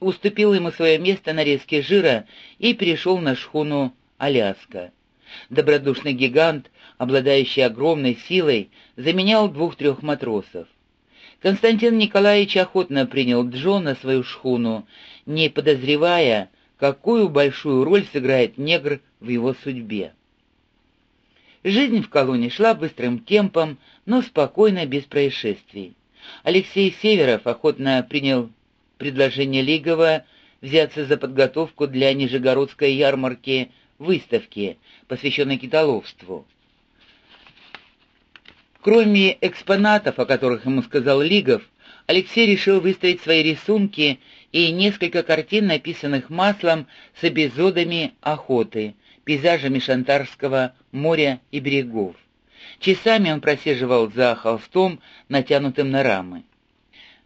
уступил ему свое место на резке жира и перешел на шхуну «Аляска». Добродушный гигант, обладающий огромной силой, заменял двух-трех матросов. Константин Николаевич охотно принял Джо на свою шхуну, не подозревая, какую большую роль сыграет негр в его судьбе. Жизнь в колонии шла быстрым темпом, но спокойно, без происшествий. Алексей Северов охотно принял предложение Лигова взяться за подготовку для Нижегородской ярмарки выставки, посвященной китоловству. Кроме экспонатов, о которых ему сказал Лигов, Алексей решил выставить свои рисунки и несколько картин, написанных маслом с эпизодами охоты, пейзажами Шантарского моря и берегов. Часами он просиживал за холстом, натянутым на рамы.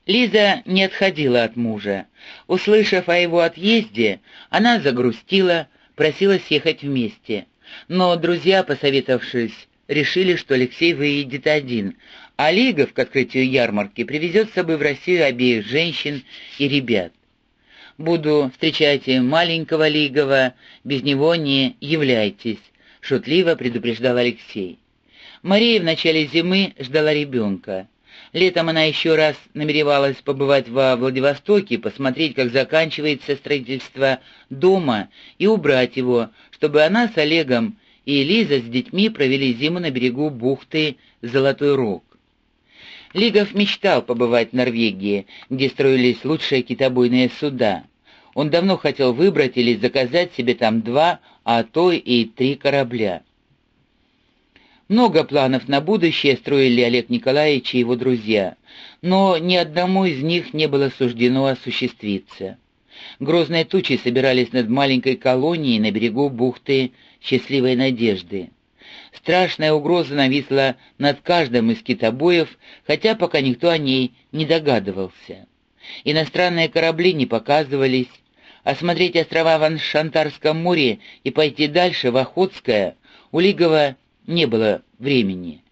Лиза не отходила от мужа. Услышав о его отъезде, она загрустила, просила съехать вместе. Но друзья, посоветовавшись, решили, что Алексей выедет один, а Лигов к открытию ярмарки привезет с собой в Россию обеих женщин и ребят. «Буду, встречайте маленького Лигова, без него не являйтесь», — шутливо предупреждал Алексей. Мария в начале зимы ждала ребенка. Летом она еще раз намеревалась побывать во Владивостоке, посмотреть, как заканчивается строительство дома, и убрать его, чтобы она с Олегом и Лиза с детьми провели зиму на берегу бухты Золотой Рог. Лигов мечтал побывать в Норвегии, где строились лучшие китобойные суда. Он давно хотел выбрать или заказать себе там два, а то и три корабля. Много планов на будущее строили Олег Николаевич и его друзья, но ни одному из них не было суждено осуществиться. Грозные тучи собирались над маленькой колонией на берегу бухты Счастливой Надежды. Страшная угроза нависла над каждым из китобоев, хотя пока никто о ней не догадывался. Иностранные корабли не показывались. Осмотреть острова в Аншантарском море и пойти дальше, в Охотское, у Лигова не было времени.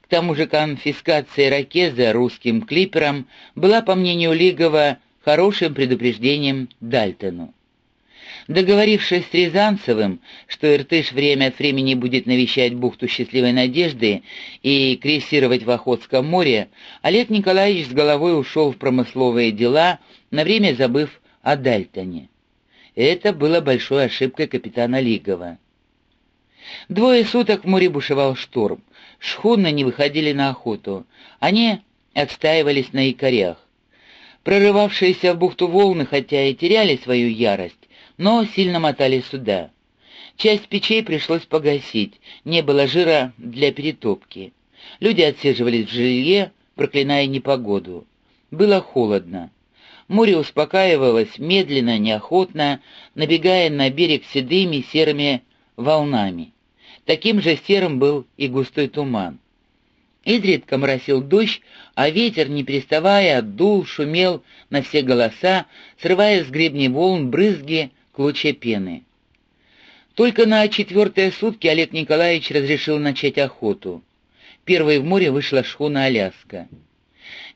К тому же конфискация ракеза русским клипером была, по мнению Лигова, хорошим предупреждением Дальтону. Договорившись с Рязанцевым, что Иртыш время от времени будет навещать бухту Счастливой Надежды и крейсировать в Охотском море, Олег Николаевич с головой ушел в промысловые дела, на время забыв о Дальтоне. Это было большой ошибкой капитана Лигова. Двое суток в море бушевал шторм. Шхуны не выходили на охоту. Они отстаивались на якорях. Прорывавшиеся в бухту волны, хотя и теряли свою ярость, но сильно мотали сюда. Часть печей пришлось погасить, не было жира для перетопки. Люди отсиживались в жилье, проклиная непогоду. Было холодно. Море успокаивалось медленно, неохотно, набегая на берег седыми серыми волнами. Таким же серым был и густой туман. Изредка моросил дождь, а ветер, не переставая, дул, шумел на все голоса, срывая с гребней волн брызги, клочья пены. Только на четвертые сутки Олег Николаевич разрешил начать охоту. Первой в море вышла шхуна «Аляска».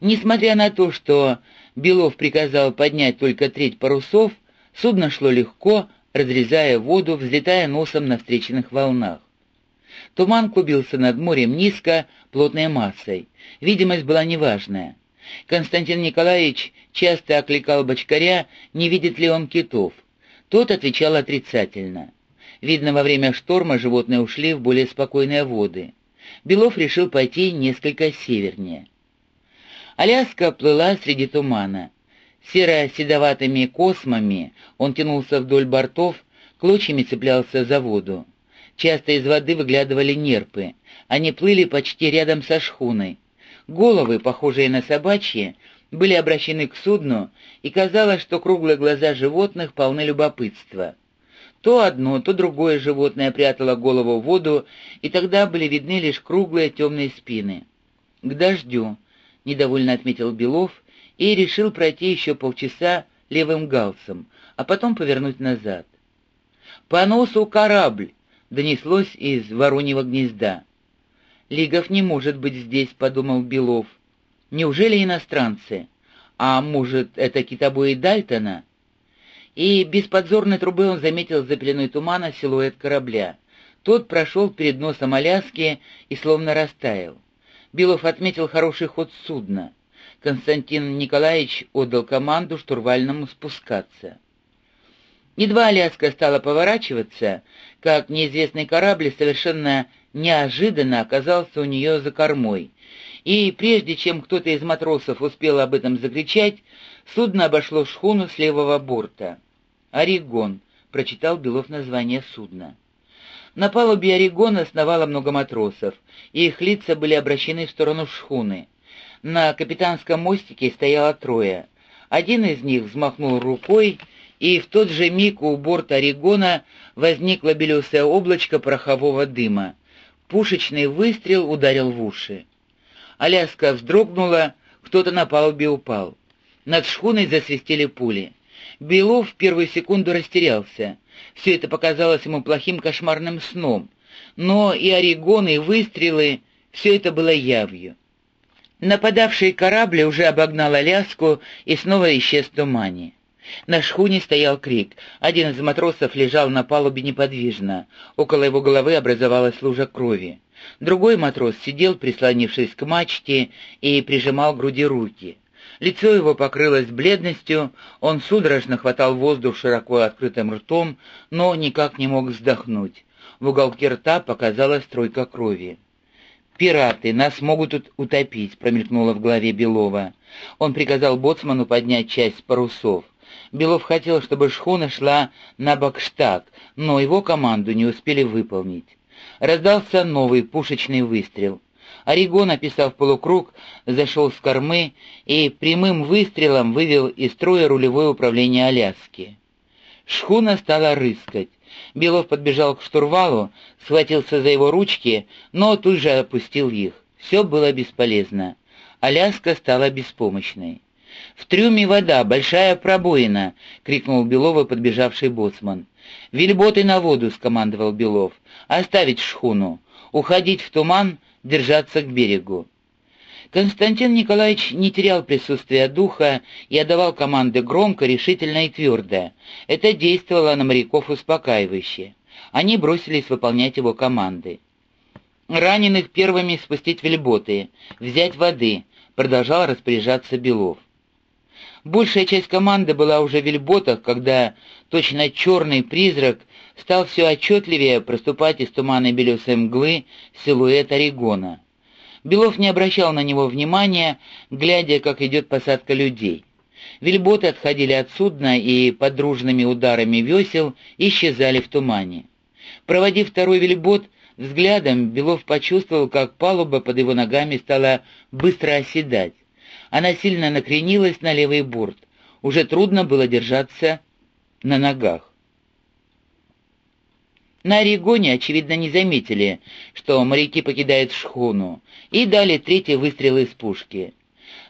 Несмотря на то, что Белов приказал поднять только треть парусов, судно шло легко, разрезая воду, взлетая носом на встреченных волнах. Туман клубился над морем низко, плотной массой. Видимость была неважная. Константин Николаевич часто окликал бочкаря, не видит ли он китов. Тот отвечал отрицательно. Видно, во время шторма животные ушли в более спокойные воды. Белов решил пойти несколько севернее. Аляска плыла среди тумана. Серо-седоватыми космами он тянулся вдоль бортов, клочьями цеплялся за воду. Часто из воды выглядывали нерпы. Они плыли почти рядом со шхуной. Головы, похожие на собачьи, были обращены к судну, и казалось, что круглые глаза животных полны любопытства. То одно, то другое животное прятало голову в воду, и тогда были видны лишь круглые темные спины. «К дождю», — недовольно отметил Белов, и решил пройти еще полчаса левым галсом, а потом повернуть назад. «По носу корабль!» Донеслось из вороньего гнезда. «Лигов не может быть здесь», — подумал Белов. «Неужели иностранцы? А может, это китобои Дальтона?» и без подзорной трубы он заметил за пеленой тумана силуэт корабля. Тот прошел перед носом Аляски и словно растаял. Белов отметил хороший ход судна. Константин Николаевич отдал команду штурвальному спускаться. Едва Аляска стала поворачиваться, как неизвестный корабль совершенно неожиданно оказался у нее за кормой, и прежде чем кто-то из матросов успел об этом закричать, судно обошло шхуну с левого борта. «Орегон», — прочитал Белов название судна. На палубе Орегона сновало много матросов, и их лица были обращены в сторону шхуны. На капитанском мостике стояло трое. Один из них взмахнул рукой, и в тот же миг у борта Орегона возникло белесое облачко порохового дыма. Пушечный выстрел ударил в уши. Аляска вздрогнула, кто-то на палубе упал. Над шхуной засвистели пули. Белов в первую секунду растерялся. Все это показалось ему плохим кошмарным сном. Но и орегоны, и выстрелы — все это было явью. Нападавший корабль уже обогнал Аляску и снова исчез в тумане. На шхуне стоял крик. Один из матросов лежал на палубе неподвижно. Около его головы образовалась лужа крови. Другой матрос сидел, прислонившись к мачте, и прижимал к груди руки. Лицо его покрылось бледностью, он судорожно хватал воздух широко открытым ртом, но никак не мог вздохнуть. В уголке рта показалась струйка крови. «Пираты, нас могут тут утопить», — промелькнуло в голове Белова. Он приказал боцману поднять часть парусов. Белов хотел, чтобы шхуна шла на бакштаг, но его команду не успели выполнить. Раздался новый пушечный выстрел. Орегон, описав полукруг, зашел с кормы и прямым выстрелом вывел из строя рулевое управление Аляски. Шхуна стала рыскать. Белов подбежал к штурвалу, схватился за его ручки, но тут же опустил их. Все было бесполезно. Аляска стала беспомощной. «В трюме вода, большая пробоина!» — крикнул Белова подбежавший боцман. «Вельботы на воду!» — скомандовал Белов. «Оставить шхуну! Уходить в туман держаться к берегу. Константин Николаевич не терял присутствия духа и отдавал команды громко, решительно и твердо. Это действовало на моряков успокаивающе. Они бросились выполнять его команды. «Раненых первыми спустить в вельботы, взять воды», — продолжал распоряжаться Белов. Большая часть команды была уже в вельботах, когда точно черный призрак стал все отчетливее проступать из туманной белесой мглы силуэт Орегона. Белов не обращал на него внимания, глядя, как идет посадка людей. Вельботы отходили от судна и под дружными ударами весел исчезали в тумане. Проводив второй вельбот, взглядом Белов почувствовал, как палуба под его ногами стала быстро оседать. Она сильно накренилась на левый борт. Уже трудно было держаться на ногах. На Орегоне, очевидно, не заметили, что моряки покидают шхуну, и дали третий выстрел из пушки.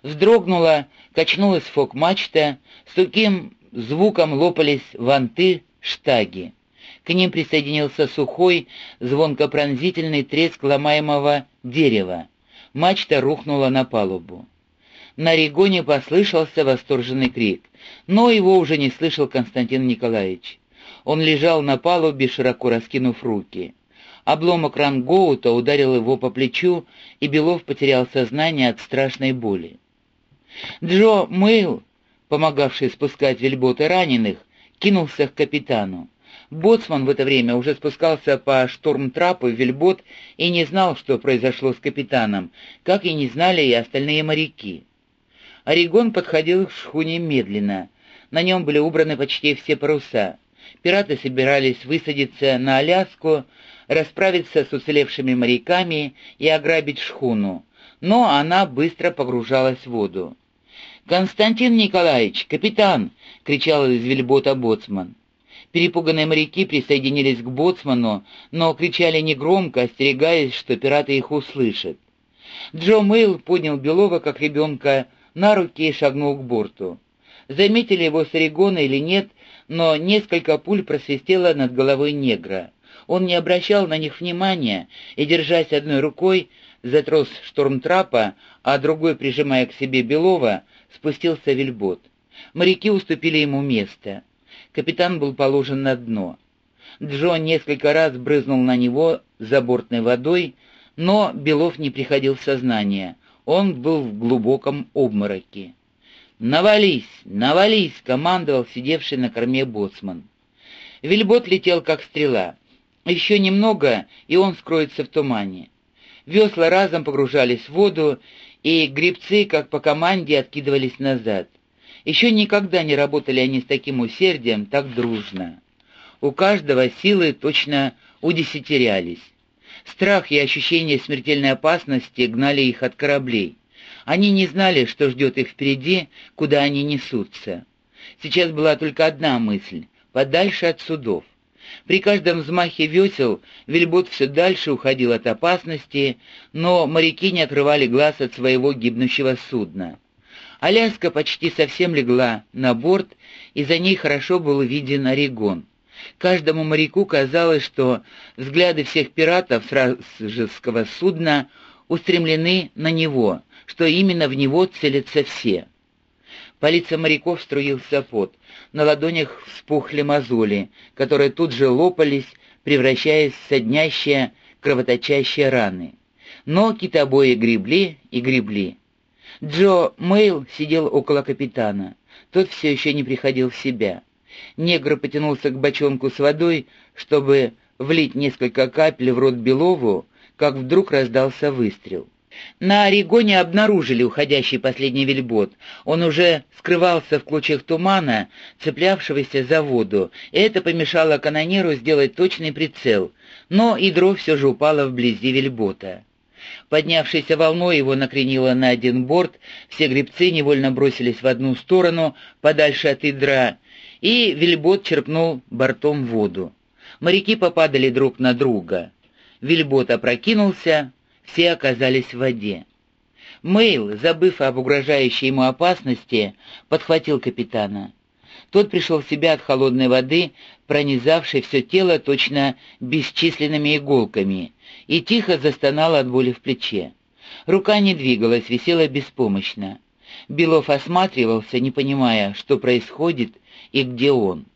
Вздрогнула, качнулась фок-мачта, с таким звуком лопались ванты, штаги. К ним присоединился сухой, звонко-пронзительный треск ломаемого дерева. Мачта рухнула на палубу. На Регоне послышался восторженный крик, но его уже не слышал Константин Николаевич. Он лежал на палубе, широко раскинув руки. Обломок рангоута ударил его по плечу, и Белов потерял сознание от страшной боли. Джо Мэйл, помогавший спускать вельботы раненых, кинулся к капитану. Боцман в это время уже спускался по штормтрапу в вельбот и не знал, что произошло с капитаном, как и не знали и остальные моряки. Орегон подходил к шхуне медленно. На нем были убраны почти все паруса. Пираты собирались высадиться на Аляску, расправиться с уцелевшими моряками и ограбить шхуну, но она быстро погружалась в воду. «Константин Николаевич, капитан!» — кричал из вельбота боцман. Перепуганные моряки присоединились к боцману, но кричали негромко, остерегаясь, что пираты их услышат. Джо Мэйл поднял Белова, как ребенка, на руки и шагнул к борту. Заметили его с Орегона или нет, но несколько пуль просвистело над головой негра. Он не обращал на них внимания и, держась одной рукой за трос штормтрапа, а другой, прижимая к себе Белова, спустился вельбот. Моряки уступили ему место. Капитан был положен на дно. Джо несколько раз брызнул на него забортной водой, но Белов не приходил в сознание. Он был в глубоком обмороке. «Навались! Навались!» — командовал сидевший на корме боцман. Вильбот летел, как стрела. Еще немного, и он скроется в тумане. Весла разом погружались в воду, и грибцы, как по команде, откидывались назад. Еще никогда не работали они с таким усердием, так дружно. У каждого силы точно удесятерялись. Страх и ощущение смертельной опасности гнали их от кораблей. Они не знали, что ждет их впереди, куда они несутся. Сейчас была только одна мысль — подальше от судов. При каждом взмахе весел вельбот все дальше уходил от опасности, но моряки не отрывали глаз от своего гибнущего судна. Аляска почти совсем легла на борт, и за ней хорошо был виден Орегон. Каждому моряку казалось, что взгляды всех пиратов вражеского судна устремлены на него, что именно в него целятся все. По лицам моряков струился пот, на ладонях вспухли мозоли, которые тут же лопались, превращаясь в соднящие, кровоточащие раны. Но китобои гребли и гребли. Джо Мейл сидел около капитана. Тот все еще не приходил в себя. Негр потянулся к бочонку с водой, чтобы влить несколько капель в рот Белову, как вдруг раздался выстрел. На Орегоне обнаружили уходящий последний вельбот. Он уже скрывался в клочьях тумана, цеплявшегося за воду, это помешало канонеру сделать точный прицел, но ядро все же упало вблизи вельбота. Поднявшейся волной его накренило на один борт, все гребцы невольно бросились в одну сторону, подальше от ядра, и вельбот черпнул бортом воду. Моряки попадали друг на друга. Вельбот опрокинулся, все оказались в воде. Мейл, забыв об угрожающей ему опасности, подхватил капитана. Тот пришел в себя от холодной воды, пронизавшей все тело точно бесчисленными иголками, и тихо застонал от боли в плече. Рука не двигалась, висела беспомощно. Белов осматривался, не понимая, что происходит и где он.